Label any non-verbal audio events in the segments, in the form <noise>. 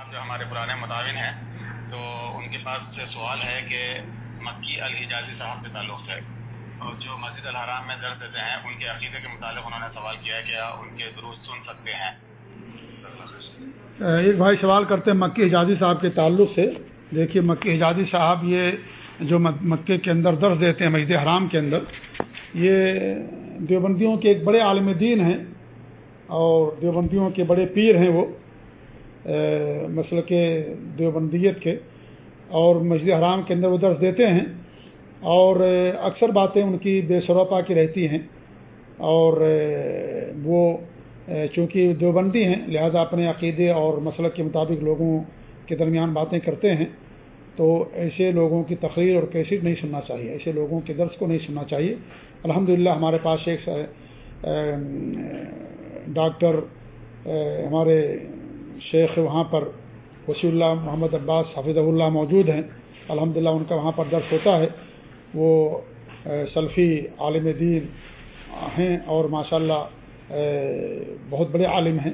صاحب جو ہمارے پرانے متعین ہیں، تو ان کے پاس سوال ہے کہ مکی الحجازی صاحب کے تعلق سے اور جو مسجد الحرام میں درد دیتے ہیں، ان کے عقیدے کے متعلق انہوں نے سوال کیا ہے کہ ان کے درست سن سکتے ہیں۔ ایک بھائی، سوال کرتے ہیں مکی حجازی صاحب کے تعلق سے۔ دیکھیے، مکی حجازی صاحب یہ جو مکے کے اندر درس دیتے ہیں، مسجد حرام کے اندر، یہ دیوبندیوں کے ایک بڑے عالم دین ہیں اور دیوبندیوں کے بڑے پیر ہیں وہ۔ مسئلہ کے دیوبندیت کے اور مسجد حرام کے اندر وہ درس دیتے ہیں اور اکثر باتیں ان کی بے سروپا کی رہتی ہیں اور وہ چونکہ دیوبندی ہیں، لہذا اپنے عقیدے اور مسلک کے مطابق لوگوں کے درمیان باتیں کرتے ہیں، تو ایسے لوگوں کی تقریر اور کیسٹ نہیں سننا چاہیے، ایسے لوگوں کے درس کو نہیں سننا چاہیے۔ الحمد ہمارے پاس ایک ڈاکٹر ہمارے شیخ وہاں پر وسیع اللہ محمد عباس حفظ اللہ موجود ہیں۔ الحمد ان کا وہاں پر درس ہوتا ہے۔ وہ سلفی عالم دین ہیں اور ماشاء اللہ بہت بڑے عالم ہیں۔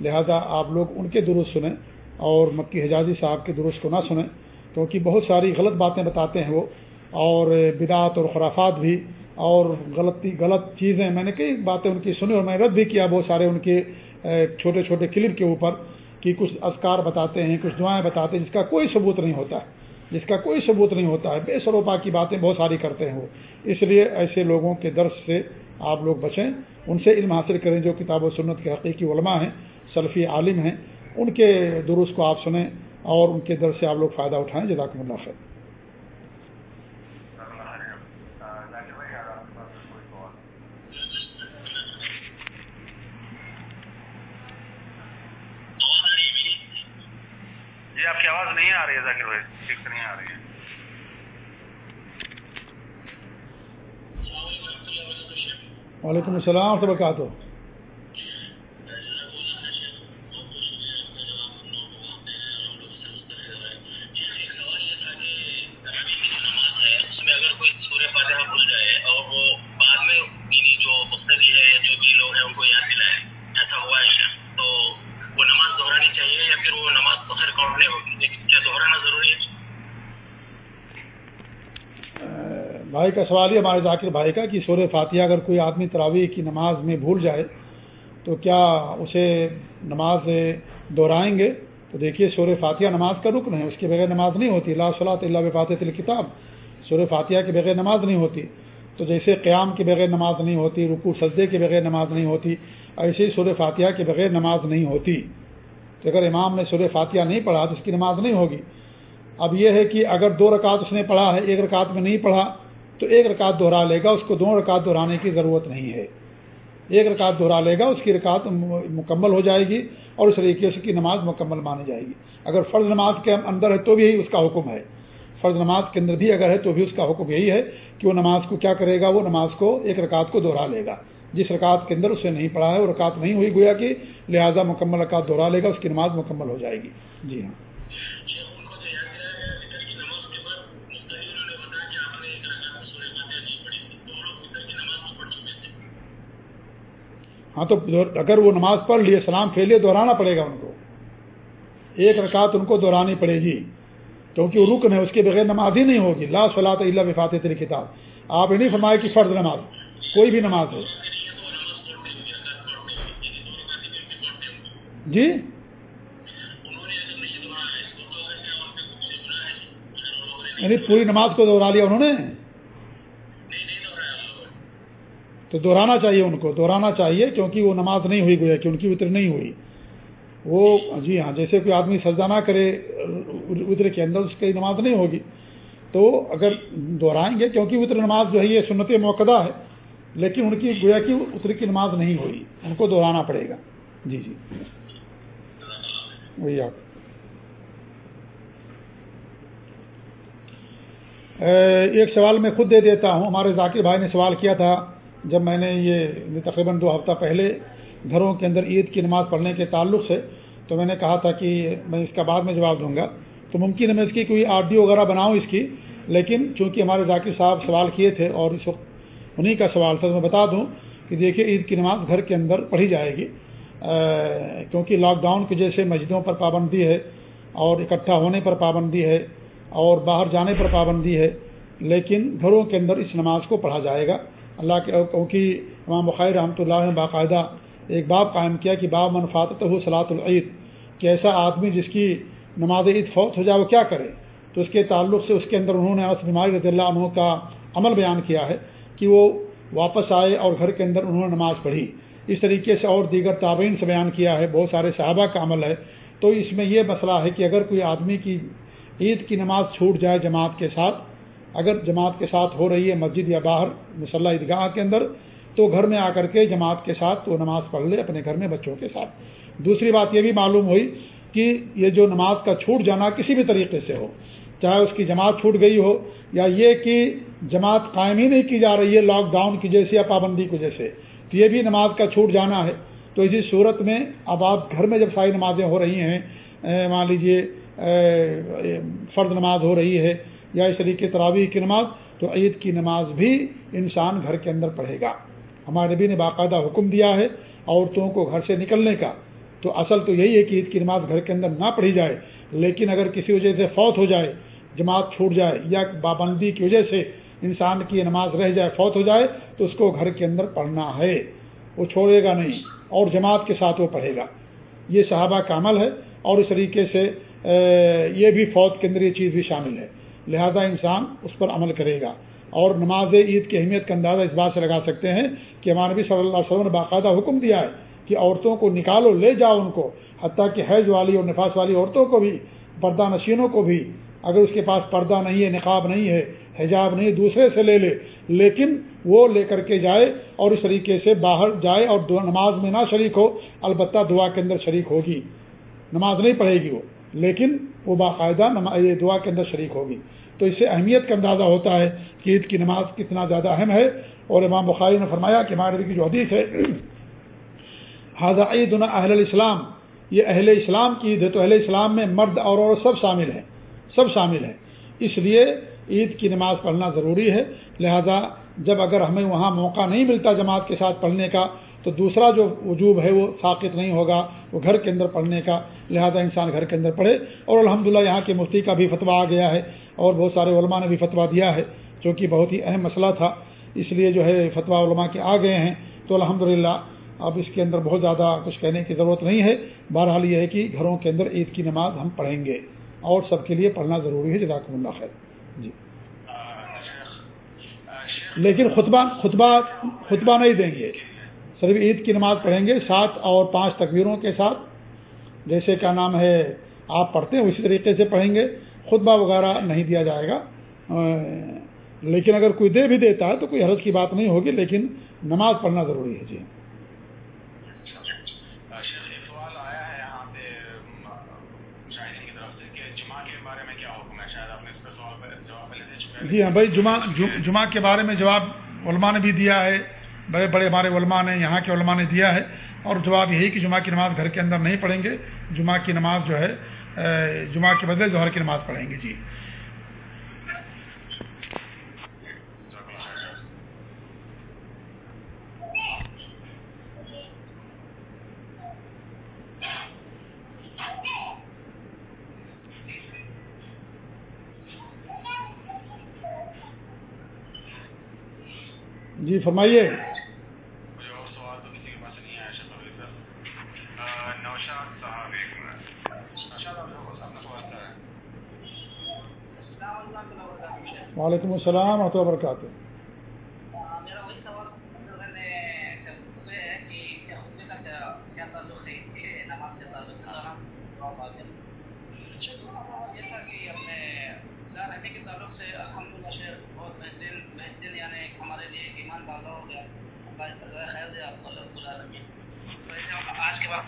لہذا آپ لوگ ان کے درست سنیں اور مکی حجازی صاحب کے درست کو نہ سنیں۔ کیونکہ بہت ساری غلط باتیں بتاتے ہیں وہ۔ اور بدعت اور خرافات بھی اور غلطی، غلط چیزیں۔ میں نے کئی باتیں ان کی سنی اور میں رد بھی کیا بہت سارے ان کے چھوٹے چھوٹے کلپ کے اوپر۔ کہ کچھ اذکار بتاتے ہیں، کچھ دعائیں بتاتے ہیں، جس کا کوئی ثبوت نہیں ہوتا ہے۔ جس کا کوئی ثبوت نہیں ہوتا ہے، بے سروپا کی باتیں بہت ساری کرتے ہیں وہ۔ اس لیے ایسے لوگوں کے درس سے آپ لوگ بچیں، ان سے علم حاصل کریں جو کتاب و سنت کے حقیقی علماء ہیں، سلفی عالم ہیں۔ ان کے درست کو آپ سنیں اور ان کے درس سے آپ لوگ فائدہ اٹھائیں۔ جزاکم اللہ خیر جی آپ کی آواز نہیں آ رہی ہے ذاکر بھائی ٹھیک نہیں آ رہی ہے وعلیکم السلام وبرکاتہ۔ کا سوال ہے ہمارے ذاکر بھائی کا کہ سور فاتحہ اگر کوئی آدمی تراویح کی نماز میں بھول جائے تو کیا اسے نماز دہرائیں گے؟ تو دیکھیے سور فاتحہ نماز کا رکن ہے، اس کے بغیر نماز نہیں ہوتی۔ اللہ صلاح اللہ فاتح الکتاب۔ سور فاتحہ کے بغیر نماز نہیں ہوتی۔ تو جیسے قیام کے بغیر نماز نہیں ہوتی رکو سجدے کے بغیر نماز نہیں ہوتی، ایسے ہی سور فاتحہ کے بغیر نماز نہیں ہوتی۔ تو اگر امام نے سور فاتحہ نہیں پڑھا تو اس کی نماز نہیں ہوگی۔ اب یہ ہے کہ اگر دو رکعت اس نے پڑھا ہے، ایک رکعت میں نہیں پڑھا تو ایک رکعت دہرا لے گا، اس کو دو رکعت دہرانے کی ضرورت نہیں ہے۔ ایک رکعت دہرا لے گا، اس کی رکعت مکمل ہو جائے گی اور اس طریقے سے کی نماز مکمل مانی جائے گی۔ اگر فرض نماز کے اندر ہے تو بھی اس کا حکم ہے۔ فرض نماز کے اندر بھی اگر ہے تو بھی اس کا حکم یہی ہے کہ وہ نماز کو کیا کرے گا، وہ نماز کو ایک رکعت کو دہرا لے گا۔ جس رکعت کے اندر اسے نہیں پڑھا ہے، وہ رکعت نہیں ہوئی، گویا کہ لہٰذا مکمل رکعت دہرا لے گا، اس کی نماز مکمل ہو جائے گی۔ جی ہاں۔ ہاں تو اگر وہ نماز پڑھ لیے، سلام پھیلے دہرانا پڑے گا ان کو۔ ایک رکعت ان کو دہرانی پڑے گی۔ کیونکہ وہ رکن ہے، اس کے بغیر نماز ہی نہیں ہوگی۔ لا صلاح اللہ وفات تیری کتاب آپ نہیں فرمائے کہ فرض نماز، کوئی بھی نماز ہو۔ جی؟ یعنی پوری نماز کو دوہرا لیا انہوں نے؟ تو دہرانا چاہیے ان کو دہرانا چاہیے کیونکہ وہ نماز نہیں ہوئی، گویا کہ ان کی وطر نہیں ہوئی۔ وہ جی ہاں جیسے کوئی آدمی سجدہ نہ کرے، وطر کے اندر اس کی نماز نہیں ہوگی۔ تو اگر دہرائیں گے، کیونکہ وطر نماز جو ہے، یہ سنت موقع ہے، لیکن ان کی گویا کی اتر کی نماز نہیں ہوئی، ان کو دہرانا پڑے گا۔ جی جی۔ وہی آپ۔ ایک سوال میں خود دے دیتا ہوں۔ ہمارے ذاکر بھائی نے سوال کیا تھا جب میں نے یہ تقریباً دو ہفتہ پہلے گھروں کے اندر عید کی نماز پڑھنے کے تعلق سے تو میں نے کہا تھا کہ میں اس کا بعد میں جواب دوں گا۔ تو ممکن ہے میں اس کی کوئی آڈیو وغیرہ بناؤں اس کی، لیکن چونکہ ہمارے ذاکر صاحب سوال کیے تھے اور اس وقت انہیں کا سوال تھا، تو میں بتا دوں کہ دیکھیے عید کی نماز گھر کے اندر پڑھی جائے گی۔ کیونکہ لاک ڈاؤن کی جیسے مسجدوں پر پابندی ہے اور اکٹھا ہونے پر پابندی ہے اور باہر جانے پر پابندی ہے، لیکن گھروں کے اندر اس نماز کو پڑھا جائے گا۔ اللہ کے کیونکہ امام بخیر رحمۃ اللہ نے باقاعدہ ایک باب قائم کیا کہ باب منفاط ہو صلاۃ العید، کہ ایسا آدمی جس کی نماز عید فوت ہو جائے وہ کیا کرے؟ تو اس کے تعلق سے اس کے اندر انہوں نے اس بیماری رضی اللہ عنہ کا عمل بیان کیا ہے کہ وہ واپس آئے اور گھر کے اندر انہوں نے نماز پڑھی۔ اس طریقے سے اور دیگر تابعین سے بیان کیا ہے، بہت سارے صحابہ کا عمل ہے۔ تو اس میں یہ مسئلہ ہے کہ اگر کوئی آدمی کی عید کی نماز چھوٹ جائے جماعت کے ساتھ اگر جماعت کے ساتھ ہو رہی ہے مسجد یا باہر مسلح عیدگاہ کے اندر، تو گھر میں آ کر کے جماعت کے ساتھ وہ نماز پڑھ لے اپنے گھر میں بچوں کے ساتھ۔ دوسری بات یہ بھی معلوم ہوئی کہ یہ جو نماز کا چھوٹ جانا کسی بھی طریقے سے ہو، چاہے اس کی جماعت چھوٹ گئی ہو یا یہ کہ جماعت قائم ہی نہیں کی جا رہی ہے لاک ڈاؤن کی جیسے یا پابندی کی جیسے تو یہ بھی نماز کا چھوٹ جانا ہے۔ تو اسی صورت میں اب آپ گھر میں جب ساری نمازیں ہو رہی ہیں مان لیجیے فرد نماز ہو رہی ہے یا اس طریقے تراویح کی نماز، تو عید کی نماز بھی انسان گھر کے اندر پڑھے گا۔ ہمارے نبی نے باقاعدہ حکم دیا ہے عورتوں کو گھر سے نکلنے کا۔ تو اصل تو یہی ہے کہ عید کی نماز گھر کے اندر نہ پڑھی جائے، لیکن اگر کسی وجہ سے فوت ہو جائے، جماعت چھوٹ جائے یا پابندی کی وجہ سے انسان کی نماز رہ جائے، فوت ہو جائے، تو اس کو گھر کے اندر پڑھنا ہے۔ وہ چھوڑے گا نہیں، اور جماعت کے ساتھ وہ پڑھے گا۔ یہ صحابہ کا عمل ہے، اور اس طریقے سے یہ بھی فوت کے اندر یہ چیز بھی شامل ہے۔ لہذا انسان اس پر عمل کرے گا۔ اور نماز عید کی اہمیت کا اندازہ اس بات سے لگا سکتے ہیں کہ ہمانبی صلی اللہ علیہ وسلم نے باقاعدہ حکم دیا ہے کہ عورتوں کو نکالو، لے جاؤ ان کو۔ حتیٰ کہ حیض والی اور نفاس والی عورتوں کو بھی، پردہ نشینوں کو بھی۔ اگر اس کے پاس پردہ نہیں ہے، نقاب نہیں ہے، حجاب نہیں دوسرے سے لے لے۔ لیکن وہ لے کر کے جائے اور اس طریقے سے باہر جائے اور نماز میں نہ شریک ہو، البتہ دعا کے اندر شریک ہوگی۔ نماز نہیں پڑھے گی وہ۔ لیکن وہ باقاعدہ دعا کے اندر شریک ہوگی۔ تو اس سے اہمیت کا اندازہ ہوتا ہے کہ عید کی نماز کتنا زیادہ اہم ہے۔ اور امام بخاری نے فرمایا کہ ہمارے کی جو حدیث ہے حاضہ عید اہل الاسلام یہ اہل اسلام کی عید ہے تو اہل اسلام میں مرد، اور عورت سب شامل ہیں۔ سب شامل ہیں۔ اس لیے عید کی نماز پڑھنا ضروری ہے۔ لہذا جب اگر ہمیں وہاں موقع نہیں ملتا جماعت کے ساتھ پڑھنے کا، تو دوسرا جو وجوب ہے وہ ساقت نہیں ہوگا، وہ گھر کے اندر پڑھنے کا۔ لہذا انسان گھر کے اندر پڑھے اور الحمدللہ یہاں کے مفتی کا بھی فتویٰ آ گیا ہے اور بہت سارے علماء نے بھی فتویٰ دیا ہے جو کہ بہت ہی اہم مسئلہ تھا اس لیے جو ہے فتویٰ علماء کے آ گئے ہیں تو الحمدللہ اب اس کے اندر بہت زیادہ کچھ کہنے کی ضرورت نہیں ہے بہرحال یہ ہے کہ گھروں کے اندر عید کی نماز ہم پڑھیں گے اور سب کے لیے پڑھنا ضروری ہے جزاکم اللہ خیر جی لیکن خطبہ خطبہ خطبہ نہیں دیں گے صرف عید کی نماز پڑھیں گے سات اور پانچ تکبیروں کے ساتھ جیسے کا نام ہے آپ پڑھتے ہیں اسی طریقے سے پڑھیں گے۔ خطبہ وغیرہ نہیں دیا جائے گا۔ لیکن اگر کوئی دے بھی دیتا ہے تو کوئی حرض کی بات نہیں ہوگی لیکن نماز پڑھنا ضروری ہے۔ جی۔ جی ہاں بھائی جمعہ جمعہ کے بارے میں جواب علماء نے بھی دیا ہے۔ بڑے بڑے ہمارے علماء نے یہاں کے علماء نے دیا ہے اور جواب یہی کہ جمعہ کی نماز گھر کے اندر نہیں پڑھیں گے جمعہ کی نماز جو ہے جمعہ کے بدلے ظہر کی نماز پڑھیں گے جی۔ جی فرمائیے۔ وعلیکم السلام ورحمۃ اللہ وبرکاتہ۔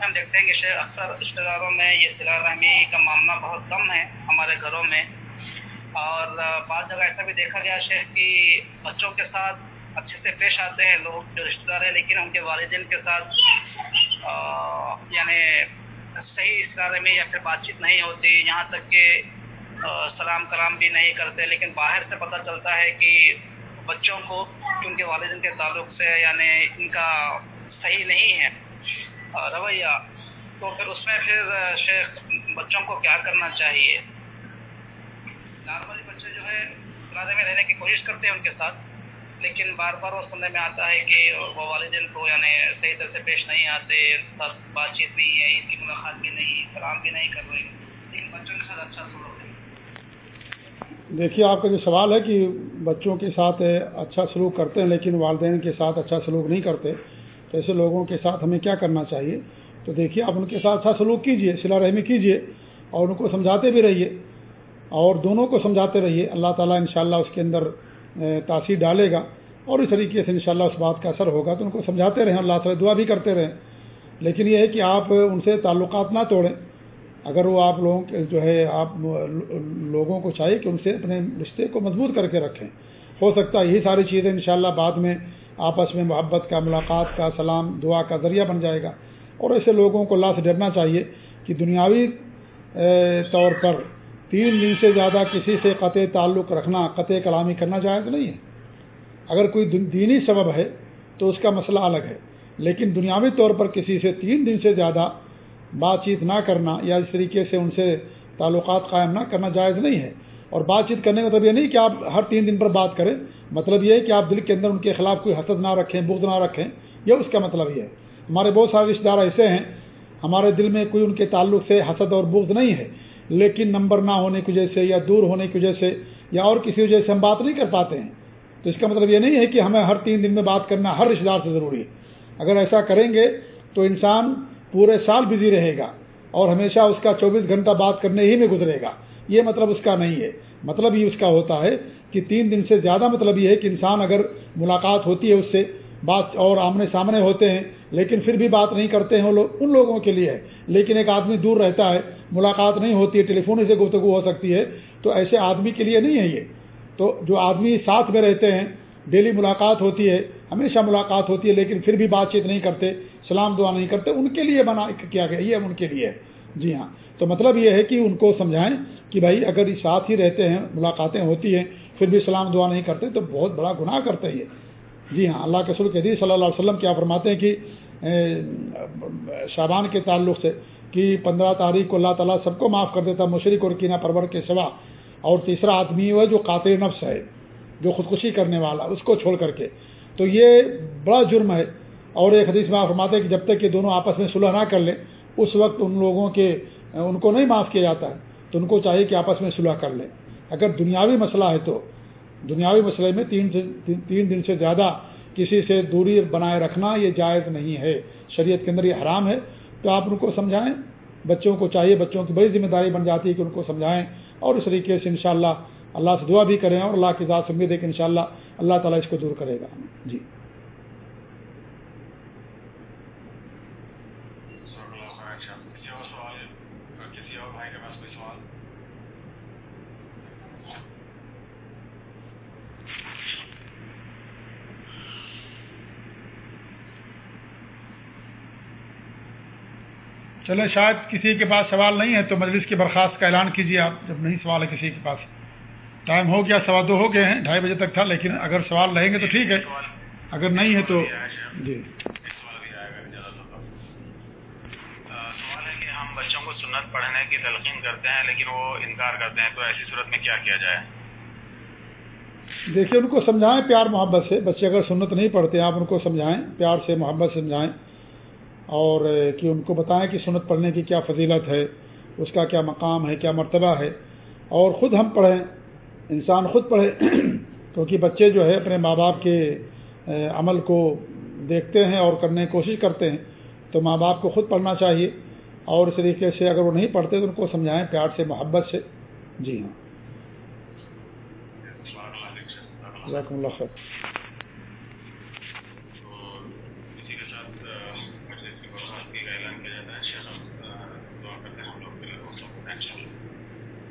ہم دیکھتے ہیں کہ اکثر رشتے داروں میں یہ صلاح رحمی کا معاملہ بہت کم ہے ہمارے گھروں میں۔ اور بعض جگہ ایسا بھی دیکھا گیا شیخ کہ بچوں کے ساتھ اچھے سے پیش آتے ہیں لوگ جو رشتے دار ہیں، لیکن ان کے والدین کے ساتھ یعنی صحیح اس بارے میں یا پھر بات چیت نہیں ہوتی، یہاں تک کہ سلام کلام بھی نہیں کرتے، لیکن باہر سے پتہ چلتا ہے کہ بچوں کو ان کے والدین کے تعلق سے یعنی ان کا صحیح نہیں ہے۔ رویہ، تو پھر اس میں پھر شیخ، بچوں کو کیا کرنا چاہیے؟ نارملی بچے ہے پلازے میں رہنے کی کوشش کرتے ہیں ان کے ساتھ، لیکن بار بار وہ سننے میں آتا ہے کہ وہ والدین کو یعنی صحیح طرح سے پیش نہیں آتے سب بات چیت نہیں ہے عید کی ملاقات بھی نہیں، سلام بھی نہیں کر رہے، لیکن بچوں کے ساتھ اچھا سلوک ہے۔ دیکھیے، آپ کا جو سوال ہے کہ بچوں کے ساتھ اچھا سلوک کرتے ہیں، لیکن والدین کے ساتھ اچھا سلوک نہیں کرتے، تو ایسے لوگوں کے ساتھ ہمیں کیا کرنا چاہیے؟ تو دیکھیے، آپ ان کے ساتھ اچھا سلوک کیجیے صلا رحمی کیجیے اور ان کو سمجھاتے بھی رہیے۔ اور دونوں کو سمجھاتے رہیے۔ اللہ تعالیٰ انشاءاللہ اس کے اندر تاثیر ڈالے گا اور اس طریقے سے انشاءاللہ اس بات کا اثر ہوگا۔ تو ان کو سمجھاتے رہیں، اللہ تعالیٰ دعا بھی کرتے رہیں۔ لیکن یہ ہے کہ آپ ان سے تعلقات نہ توڑیں۔ اگر وہ آپ لوگوں کے جو ہے، آپ لوگوں کو چاہیے کہ ان سے اپنے رشتے کو مضبوط کر کے رکھیں۔ ہو سکتا ہے، یہی ساری چیزیں انشاءاللہ بعد میں آپس میں محبت کا، ملاقات کا، سلام، دعا کا ذریعہ بن جائے گا۔ اور ایسے لوگوں کو اللہ سے ڈرنا چاہیے کہ دنیاوی طور پر تین دن سے زیادہ کسی سے قطع تعلق رکھنا، قطع کلامی کرنا جائز نہیں ہے۔ اگر کوئی دینی سبب ہے تو اس کا مسئلہ الگ ہے۔ لیکن دنیاوی طور پر کسی سے تین دن سے زیادہ بات چیت نہ کرنا یا اس طریقے سے ان سے تعلقات قائم نہ کرنا جائز نہیں ہے۔ اور بات چیت کرنے کا مطلب یہ نہیں کہ آپ ہر تین دن پر بات کریں۔ مطلب یہ ہے کہ آپ دل کے اندر ان کے خلاف کوئی حسد نہ رکھیں، بغض نہ رکھیں، یہ اس کا مطلب یہ ہے۔ ہمارے بہت سارے رشتے دار ایسے ہیں، ہمارے دل میں کوئی ان کے تعلق سے حسد اور بغض نہیں ہے۔ لیکن نمبر نہ ہونے کی وجہ سے یا دور ہونے کی وجہ سے یا اور کسی وجہ سے ہم بات نہیں کر پاتے ہیں۔ تو اس کا مطلب یہ نہیں ہے کہ ہمیں ہر تین دن میں بات کرنا ہر رشتے دار سے ضروری ہے۔ اگر ایسا کریں گے تو انسان پورے سال بزی رہے گا اور ہمیشہ اس کا چوبیس گھنٹہ بات کرنے ہی میں گزرے گا۔ یہ مطلب اس کا نہیں ہے۔ مطلب یہ اس کا ہوتا ہے کہ تین دن سے زیادہ مطلب یہ ہے کہ انسان اگر ملاقات ہوتی ہے اس سے بات اور آمنے سامنے ہوتے ہیں، لیکن پھر بھی بات نہیں کرتے ہیں وہ لوگ، ان لوگوں کے لیے ہے۔ لیکن ایک آدمی دور رہتا ہے، ملاقات نہیں ہوتی ہے ٹیلی فون سے گفتگو ہو سکتی ہے، تو ایسے آدمی کے لیے نہیں ہے یہ۔ تو جو آدمی ساتھ میں رہتے ہیں ڈیلی ملاقات ہوتی ہے، ہمیشہ ملاقات ہوتی ہے، لیکن پھر بھی بات چیت نہیں کرتے، سلام دعا نہیں کرتے، ان کے لیے بنا کیا گیا، یہ ان کے لیے جی ہاں۔ تو مطلب یہ ہے کہ ان کو سمجھائیں کہ بھائی، اگر ساتھ ہی رہتے ہیں، ملاقاتیں ہوتی ہیں، پھر بھی سلام دعا نہیں کرتے، تو بہت بڑا گناہ کرتے ہیں جی ہاں اللہ کے سلق حدیث صلی اللہ علیہ وسلم کیا فرماتے ہیں کہ شابان کے تعلق سے کہ پندرہ تاریخ کو اللہ تعالیٰ سب کو معاف کر دیتا مشرق اور کینہ پرور کے سوا۔ اور تیسرا آدمی وہ جو قاتل نفس ہے، جو خودکشی کرنے والا، اس کو چھوڑ کر کے۔ تو یہ بڑا جرم ہے۔ اور ایک حدیث میں آپ فرماتے ہیں کہ جب تک کہ دونوں آپس میں صلح نہ کر لیں، اس وقت ان لوگوں کے، ان کو نہیں معاف کیا جاتا ہے۔ تو ان کو چاہیے کہ آپس میں صلح کر لیں۔ اگر دنیاوی مسئلہ ہے تو دنیاوی مسئلے میں تین تین دن سے زیادہ کسی سے دوری بنائے رکھنا یہ جائز نہیں ہے۔ شریعت کے اندر یہ حرام ہے۔ تو آپ ان کو سمجھائیں۔ بچوں کو چاہیے، بچوں کی بڑی ذمہ داری بن جاتی ہے کہ ان کو سمجھائیں۔ اور اس طریقے سے انشاءاللہ اللہ سے دعا بھی کریں اور اللہ کی ذات سے امید ہے کہ انشاءاللہ اللہ تعالیٰ اس کو دور کرے گا۔ جی۔ چلے شاید کسی کے پاس سوال نہیں ہے تو مجلس کی برخاست کا اعلان کیجیے آپ۔ جب نہیں سوال ہے کسی کے پاس۔ ٹائم ہو گیا، سوا دو ہو گئے ہیں، ڈھائی بجے تک تھا، لیکن اگر سوال رہیں گے تو ٹھیک ہے۔ اگر نہیں ہے تو جی۔ ہم بچوں کو سنت پڑھنے کی تلقین کرتے ہیں، لیکن وہ انکار کرتے ہیں، تو ایسی صورت میں کیا کیا جائے؟ دیکھیے، ان کو سمجھائیں، پیار محبت سے۔ بچے اگر سنت نہیں پڑھتے، آپ ان کو سمجھائیں، پیار سے، محبت سے سمجھائیں۔ اور کہ ان کو بتائیں کہ سنت پڑھنے کی کیا فضیلت ہے، اس کا کیا مقام ہے، کیا مرتبہ ہے۔ اور خود ہم پڑھیں، انسان خود پڑھے۔ <clears throat> کیونکہ بچے جو ہے، اپنے ماں باپ کے عمل کو دیکھتے ہیں اور کرنے کی کوشش کرتے ہیں، تو ماں باپ کو خود پڑھنا چاہیے۔ اور اس طریقے سے اگر وہ نہیں پڑھتے، تو ان کو سمجھائیں، پیار سے، محبت سے۔ جی ہاں۔ اللہ خیر۔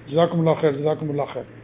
جزاکم اللہ خیر جزاکم اللہ خیر۔